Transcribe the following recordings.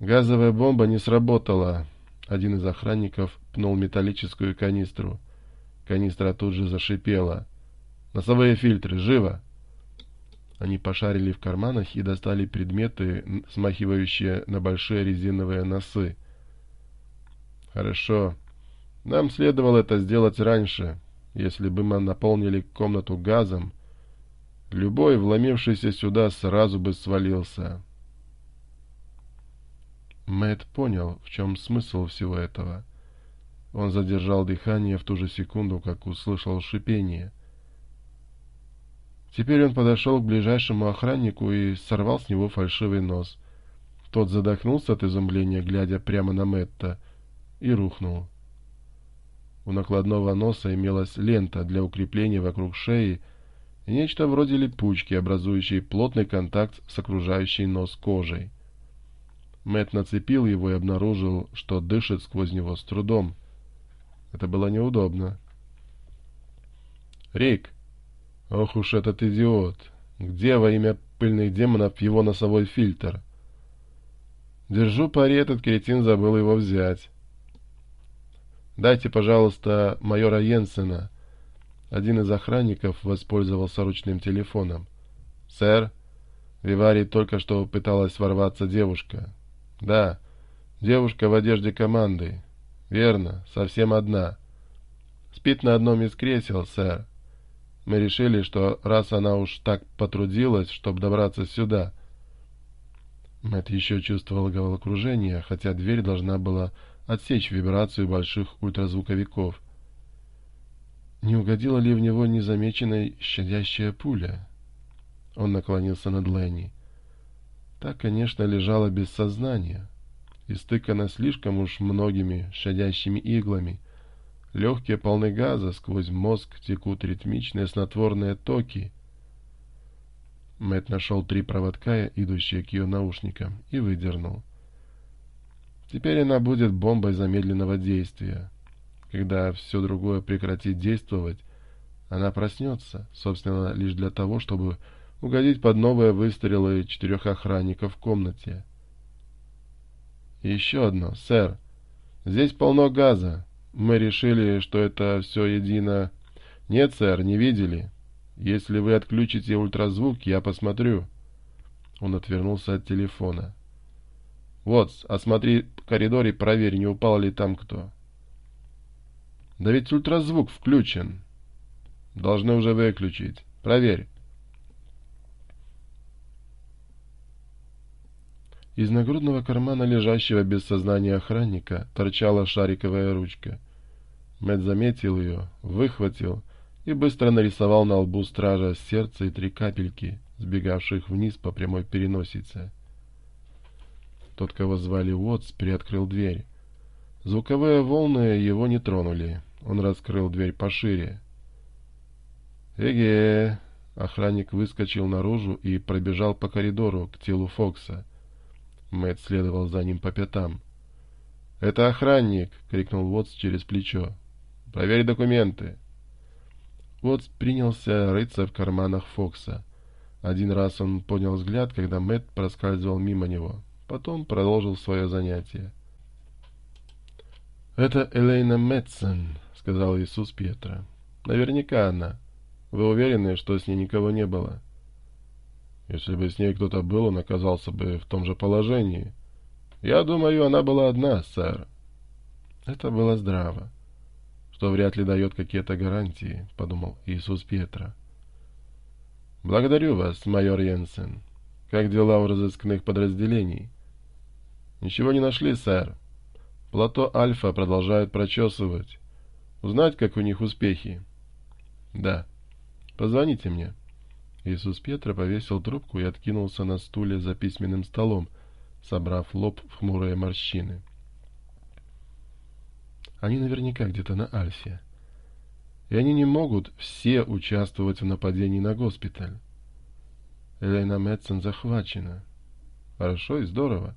Газовая бомба не сработала. Один из охранников пнул металлическую канистру. Канистра тут же зашипела. «Носовые фильтры! Живо!» Они пошарили в карманах и достали предметы, смахивающие на большие резиновые носы. «Хорошо. Нам следовало это сделать раньше. Если бы мы наполнили комнату газом, любой, вломившийся сюда, сразу бы свалился». Мэтт понял, в чем смысл всего этого. Он задержал дыхание в ту же секунду, как услышал шипение. Теперь он подошел к ближайшему охраннику и сорвал с него фальшивый нос. Тот задохнулся от изумления, глядя прямо на Мэтта, и рухнул. У накладного носа имелась лента для укрепления вокруг шеи и нечто вроде липучки, образующей плотный контакт с окружающей нос кожей. Мэтт нацепил его и обнаружил, что дышит сквозь него с трудом. Это было неудобно. «Рик! Ох уж этот идиот! Где во имя пыльных демонов его носовой фильтр?» «Держу пари, этот кретин забыл его взять». «Дайте, пожалуйста, майора Йенсена». Один из охранников воспользовался ручным телефоном. «Сэр, в Виварий только что пыталась ворваться девушка. Да, девушка в одежде команды. Верно, совсем одна. Спит на одном из кресел, сэр. Мы решили, что раз она уж так потрудилась, чтобы добраться сюда... Мэтт еще чувствовал головокружение, хотя дверь должна была отсечь вибрацию больших ультразвуковиков. Не угодила ли в него незамеченная щадящая пуля? Он наклонился над Ленни. Так, конечно, лежала без сознания, истыкана слишком уж многими щадящими иглами. Легкие полны газа, сквозь мозг текут ритмичные снотворные токи. Мэт нашел три проводка, идущие к ее наушникам, и выдернул. Теперь она будет бомбой замедленного действия. Когда все другое прекратит действовать, она проснется, собственно, лишь для того, чтобы угодить под новые выстрелы четырех охранников в комнате. И еще одно, сэр. Здесь полно газа. Мы решили, что это все едино. Нет, сэр, не видели. Если вы отключите ультразвук, я посмотрю. Он отвернулся от телефона. Вот, а осмотри коридор и проверь, не упал ли там кто. Да ведь ультразвук включен. Должны уже выключить. Проверь. Из нагрудного кармана лежащего без сознания охранника торчала шариковая ручка. Мэтт заметил ее, выхватил и быстро нарисовал на лбу стража сердце и три капельки, сбегавших вниз по прямой переносице. Тот, кого звали Уотс, приоткрыл дверь. Звуковые волны его не тронули. Он раскрыл дверь пошире. «Эге!» Охранник выскочил наружу и пробежал по коридору к телу Фокса. Мэтт следовал за ним по пятам. «Это охранник!» — крикнул Уотс через плечо. «Проверь документы!» Уотс принялся рыться в карманах Фокса. Один раз он поднял взгляд, когда Мэтт проскальзывал мимо него. Потом продолжил свое занятие. «Это Элейна Мэтсон», — сказал Иисус Петра. «Наверняка она. Вы уверены, что с ней никого не было?» Если бы с ней кто-то был, он оказался бы в том же положении. Я думаю, она была одна, сэр. Это было здраво. Что вряд ли дает какие-то гарантии, подумал Иисус Петра. Благодарю вас, майор Йенсен. Как дела у разыскных подразделений? Ничего не нашли, сэр. Плато Альфа продолжают прочесывать. Узнать, как у них успехи? Да. Позвоните мне. — Иисус Петра повесил трубку и откинулся на стуле за письменным столом, собрав лоб в хмурые морщины. Они наверняка где-то на Альфе. И они не могут все участвовать в нападении на госпиталь. Элейна Мэтсон захвачена. Хорошо и здорово.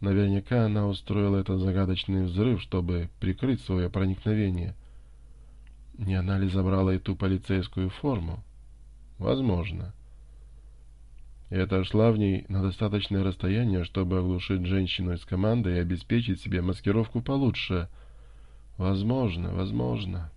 Наверняка она устроила этот загадочный взрыв, чтобы прикрыть свое проникновение. Не она ли забрала эту полицейскую форму? Возможно. Это шла в ней на достаточное расстояние, чтобы оглушить женщину из команды и обеспечить себе маскировку получше. Возможно, возможно.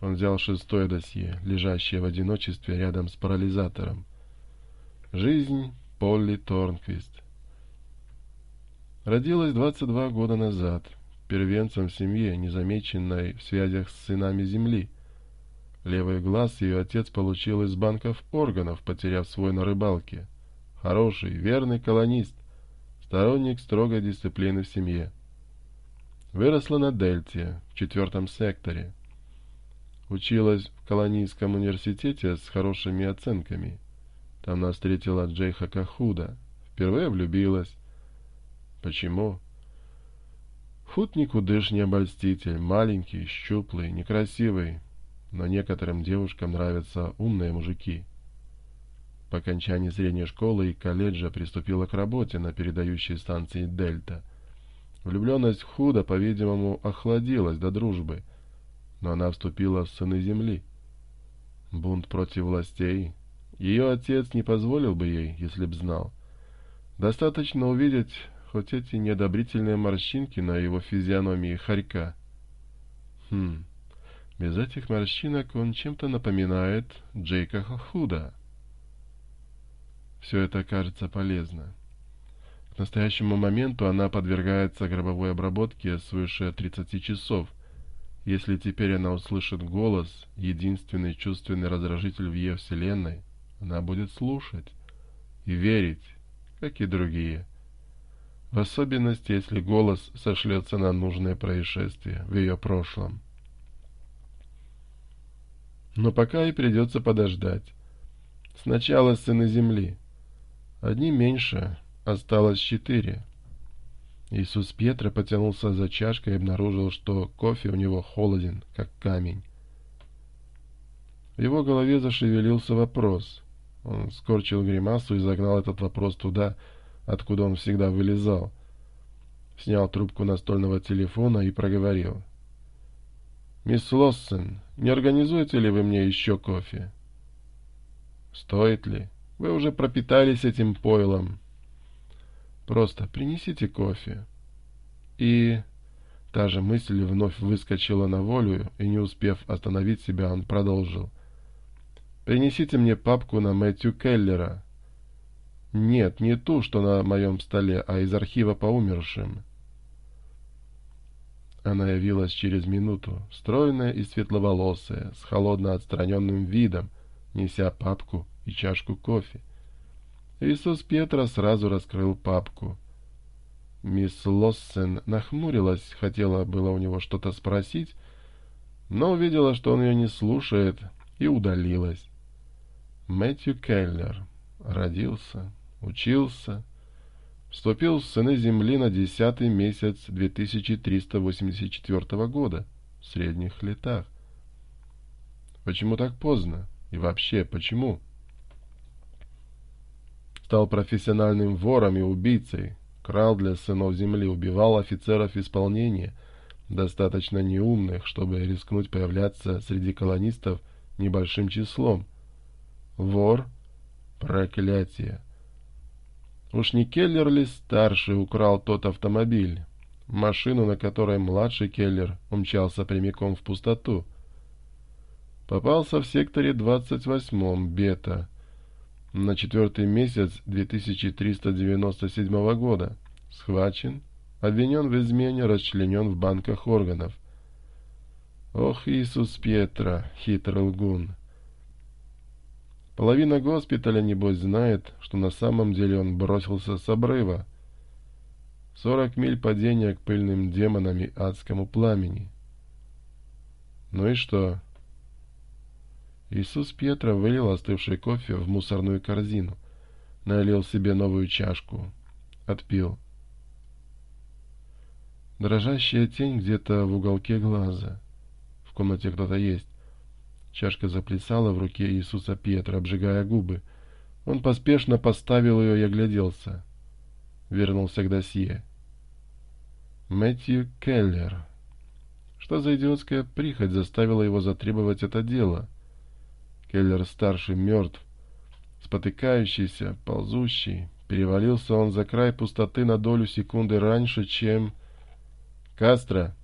Он взял шестое досье, лежащее в одиночестве рядом с парализатором. Жизнь Полли Торнквист. Родилась 22 года назад, первенцем в семье, незамеченной в связях с сынами Земли — Левый глаз ее отец получил из банков органов, потеряв свой на рыбалке. Хороший, верный колонист, сторонник строгой дисциплины в семье. Выросла на Дельте, в четвертом секторе. Училась в колонийском университете с хорошими оценками. Там нас встретила Джейха Кахуда. Впервые влюбилась. Почему? Худ никудышний обольститель, маленький, щуплый, некрасивый но некоторым девушкам нравятся умные мужики. По окончании средней школы и колледжа приступила к работе на передающей станции «Дельта». Влюбленность Худа, по-видимому, охладилась до дружбы, но она вступила в сыны земли. Бунт против властей. Ее отец не позволил бы ей, если б знал. Достаточно увидеть хоть эти неодобрительные морщинки на его физиономии хорька. Хм... Без этих морщинок он чем-то напоминает Джейка Худа. Все это кажется полезно. К настоящему моменту она подвергается гробовой обработке свыше 30 часов. Если теперь она услышит голос, единственный чувственный раздражитель в ее вселенной, она будет слушать и верить, как и другие. В особенности, если голос сошлется на нужное происшествие в ее прошлом. Но пока и придется подождать. Сначала сыны земли. Одни меньше, осталось четыре. Иисус Петра потянулся за чашкой и обнаружил, что кофе у него холоден, как камень. В его голове зашевелился вопрос. Он скорчил гримасу и загнал этот вопрос туда, откуда он всегда вылезал. Снял трубку настольного телефона и проговорил. «Мисс Лоссон, не организуете ли вы мне еще кофе?» «Стоит ли? Вы уже пропитались этим пойлом». «Просто принесите кофе». И... Та же мысль вновь выскочила на волю, и не успев остановить себя, он продолжил. «Принесите мне папку на Мэтью Келлера». «Нет, не ту, что на моем столе, а из архива по умершим». Она явилась через минуту, стройная и светловолосая, с холодно отстраненным видом, неся папку и чашку кофе. Иисус Петра сразу раскрыл папку. Мисс Лоссен нахмурилась, хотела было у него что-то спросить, но увидела, что он ее не слушает, и удалилась. Мэтью Келлер родился, учился, вступил в сыны земли на десятый месяц 2384 года, в средних летах. Почему так поздно? И вообще, почему? Стал профессиональным вором и убийцей, крал для сынов земли, убивал офицеров исполнения, достаточно неумных, чтобы рискнуть появляться среди колонистов небольшим числом. Вор — проклятие. Уж не Келлер ли старший украл тот автомобиль, машину, на которой младший Келлер умчался прямиком в пустоту? Попался в секторе 28-м, бета, на четвертый месяц 2397 года. Схвачен, обвинен в измене, расчленен в банках органов. Ох, Иисус Петра, хитрый лгун! Половина госпиталя, небось, знает, что на самом деле он бросился с обрыва. Сорок миль падения к пыльным демонам и адскому пламени. Ну и что? Иисус Петра вылил остывший кофе в мусорную корзину, налил себе новую чашку, отпил. Дрожащая тень где-то в уголке глаза. В комнате кто-то есть. Чашка заплясала в руке Иисуса Петра, обжигая губы. Он поспешно поставил ее и огляделся. Вернулся к досье. Мэтью Келлер. Что за идиотская прихоть заставила его затребовать это дело? Келлер-старший мертв, спотыкающийся, ползущий. Перевалился он за край пустоты на долю секунды раньше, чем... «Кастро!»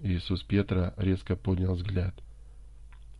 Иисус Петра резко поднял взгляд.